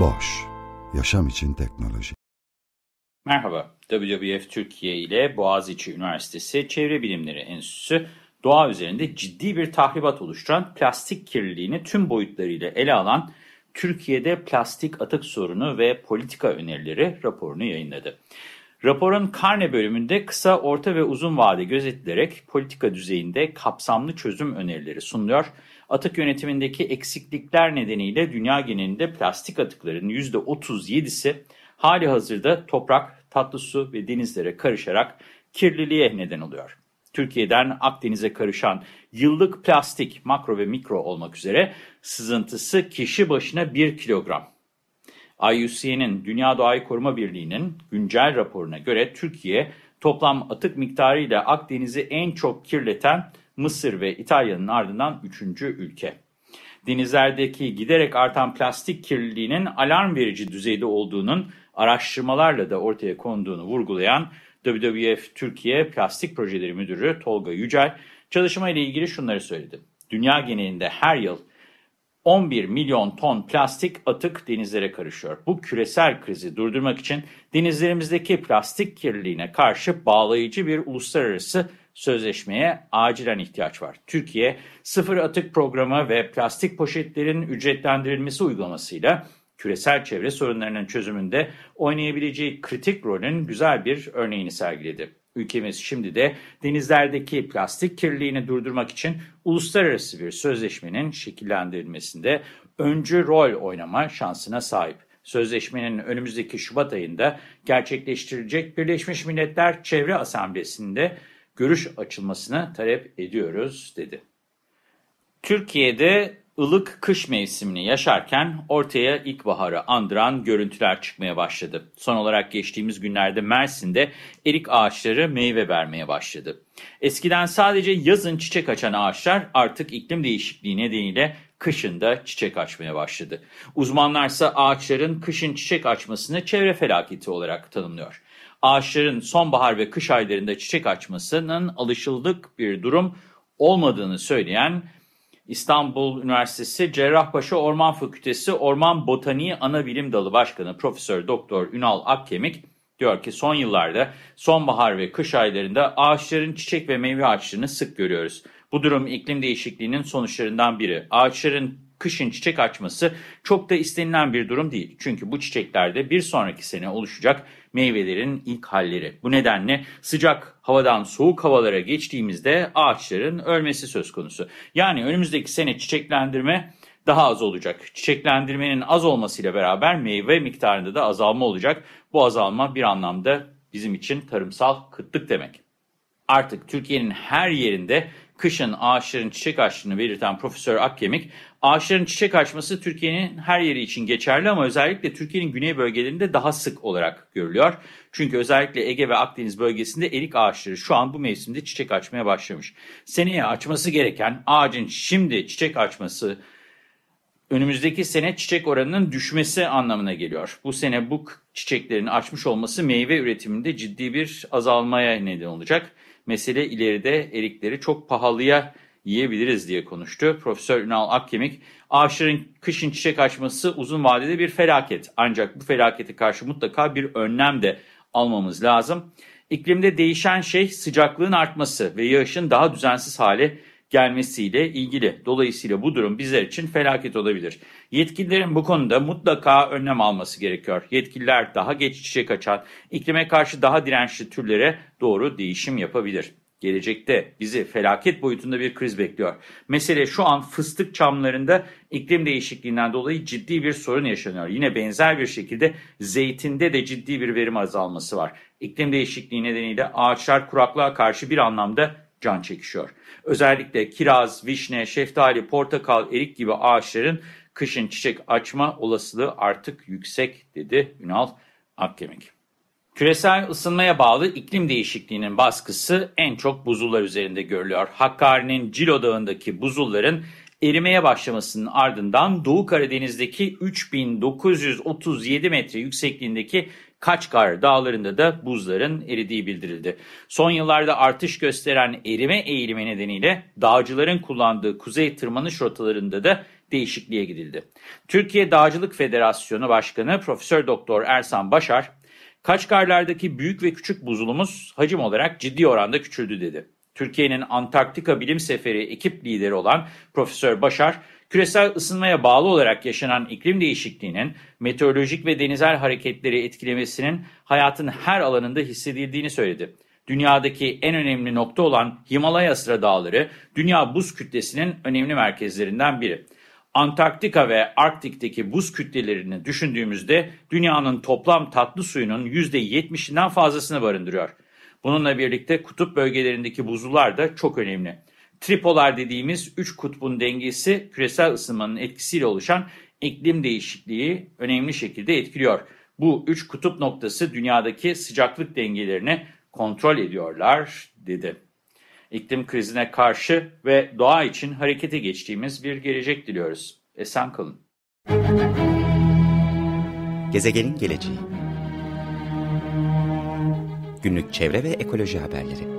Boş, yaşam için teknoloji. Merhaba, WWF Türkiye ile Boğaziçi Üniversitesi Çevre Bilimleri Enstitüsü doğa üzerinde ciddi bir tahribat oluşturan plastik kirliliğini tüm boyutlarıyla ele alan Türkiye'de plastik atık sorunu ve politika önerileri raporunu yayınladı. Raporun karne bölümünde kısa, orta ve uzun vade gözetilerek politika düzeyinde kapsamlı çözüm önerileri sunuluyor. Atık yönetimindeki eksiklikler nedeniyle dünya genelinde plastik atıkların %37'si hali hazırda toprak, tatlı su ve denizlere karışarak kirliliğe neden oluyor. Türkiye'den Akdeniz'e karışan yıllık plastik makro ve mikro olmak üzere sızıntısı kişi başına 1 kilogram. IUCN'in Dünya Doğayı Koruma Birliği'nin güncel raporuna göre Türkiye toplam atık miktarı ile Akdeniz'i en çok kirleten Mısır ve İtalya'nın ardından 3. ülke. Denizlerdeki giderek artan plastik kirliliğinin alarm verici düzeyde olduğunun araştırmalarla da ortaya konduğunu vurgulayan WWF Türkiye Plastik Projeleri Müdürü Tolga Yücel, çalışma ilgili şunları söyledi. Dünya genelinde her yıl 11 milyon ton plastik atık denizlere karışıyor. Bu küresel krizi durdurmak için denizlerimizdeki plastik kirliliğine karşı bağlayıcı bir uluslararası sözleşmeye acilen ihtiyaç var. Türkiye, sıfır atık programı ve plastik poşetlerin ücretlendirilmesi uygulamasıyla küresel çevre sorunlarının çözümünde oynayabileceği kritik rolün güzel bir örneğini sergiledi. Ülkemiz şimdi de denizlerdeki plastik kirliliğini durdurmak için uluslararası bir sözleşmenin şekillendirilmesinde öncü rol oynama şansına sahip. Sözleşmenin önümüzdeki Şubat ayında gerçekleştirilecek Birleşmiş Milletler Çevre Asamblesi'nde görüş açılmasını talep ediyoruz dedi. Türkiye'de ılık kış mevsimini yaşarken ortaya ilkbaharı andıran görüntüler çıkmaya başladı. Son olarak geçtiğimiz günlerde Mersin'de erik ağaçları meyve vermeye başladı. Eskiden sadece yazın çiçek açan ağaçlar artık iklim değişikliği nedeniyle kışın da çiçek açmaya başladı. Uzmanlarsa ağaçların kışın çiçek açmasını çevre felaketi olarak tanımlıyor. Ağaçların sonbahar ve kış aylarında çiçek açmasının alışıldık bir durum olmadığını söyleyen İstanbul Üniversitesi Cerrahpaşa Orman Fakültesi Orman Botaniği Anabilim Dalı Başkanı Profesör Doktor Ünal Akkemik diyor ki son yıllarda sonbahar ve kış aylarında ağaçların çiçek ve meyve açtığını sık görüyoruz. Bu durum iklim değişikliğinin sonuçlarından biri. Ağaçların kışın çiçek açması çok da istenilen bir durum değil. Çünkü bu çiçeklerde bir sonraki sene oluşacak meyvelerin ilk halleri. Bu nedenle sıcak havadan soğuk havalara geçtiğimizde ağaçların ölmesi söz konusu. Yani önümüzdeki sene çiçeklendirme daha az olacak. Çiçeklendirmenin az olmasıyla beraber meyve miktarında da azalma olacak. Bu azalma bir anlamda bizim için tarımsal kıtlık demek. Artık Türkiye'nin her yerinde kışın ağaçların çiçek açtığını belirten Profesör Akkemik, ağaçların çiçek açması Türkiye'nin her yeri için geçerli ama özellikle Türkiye'nin güney bölgelerinde daha sık olarak görülüyor. Çünkü özellikle Ege ve Akdeniz bölgesinde erik ağaçları şu an bu mevsimde çiçek açmaya başlamış. Seneye açması gereken ağacın şimdi çiçek açması önümüzdeki sene çiçek oranının düşmesi anlamına geliyor. Bu sene bu çiçeklerin açmış olması meyve üretiminde ciddi bir azalmaya neden olacak mesele ileride erikleri çok pahalıya yiyebiliriz diye konuştu. Profesör Ünal Akkemik, ağaçların kışın çiçek açması uzun vadede bir felaket. Ancak bu felakete karşı mutlaka bir önlem de almamız lazım. İklimde değişen şey sıcaklığın artması ve yağışın daha düzensiz hale gelmesiyle ilgili. Dolayısıyla bu durum bizler için felaket olabilir. Yetkililerin bu konuda mutlaka önlem alması gerekiyor. Yetkililer daha geç çiçek açan, iklime karşı daha dirençli türlere doğru değişim yapabilir. Gelecekte bizi felaket boyutunda bir kriz bekliyor. Mesele şu an fıstık çamlarında iklim değişikliğinden dolayı ciddi bir sorun yaşanıyor. Yine benzer bir şekilde zeytinde de ciddi bir verim azalması var. İklim değişikliği nedeniyle ağaçlar kuraklığa karşı bir anlamda can çekişiyor. Özellikle kiraz, vişne, şeftali, portakal, erik gibi ağaçların kışın çiçek açma olasılığı artık yüksek dedi Ünal Akkemik. Küresel ısınmaya bağlı iklim değişikliğinin baskısı en çok buzullar üzerinde görülüyor. Hakkari'nin Cilo Dağı'ndaki buzulların erimeye başlamasının ardından Doğu Karadeniz'deki 3937 metre yüksekliğindeki Kaçkar dağlarında da buzların eridiği bildirildi. Son yıllarda artış gösteren erime eğilimi nedeniyle dağcıların kullandığı kuzey tırmanış rotalarında da değişikliğe gidildi. Türkiye Dağcılık Federasyonu Başkanı Profesör Doktor Ersan Başar, Kaçkarlardaki büyük ve küçük buzulumuz hacim olarak ciddi oranda küçüldü dedi. Türkiye'nin Antarktika Bilim Seferi ekip lideri olan Profesör Başar, küresel ısınmaya bağlı olarak yaşanan iklim değişikliğinin meteorolojik ve denizel hareketleri etkilemesinin hayatın her alanında hissedildiğini söyledi. Dünyadaki en önemli nokta olan Himalaya Sıra Dağları, dünya buz kütlesinin önemli merkezlerinden biri. Antarktika ve Arktik'teki buz kütlelerini düşündüğümüzde dünyanın toplam tatlı suyunun %70'inden fazlasını barındırıyor. Bununla birlikte kutup bölgelerindeki buzullar da çok önemli. Tripolar dediğimiz üç kutbun dengesi küresel ısınmanın etkisiyle oluşan iklim değişikliği önemli şekilde etkiliyor. Bu üç kutup noktası dünyadaki sıcaklık dengelerini kontrol ediyorlar dedi. İklim krizine karşı ve doğa için harekete geçtiğimiz bir gelecek diliyoruz. Esen kalın. Gezegenin geleceği Günlük çevre ve ekoloji haberleri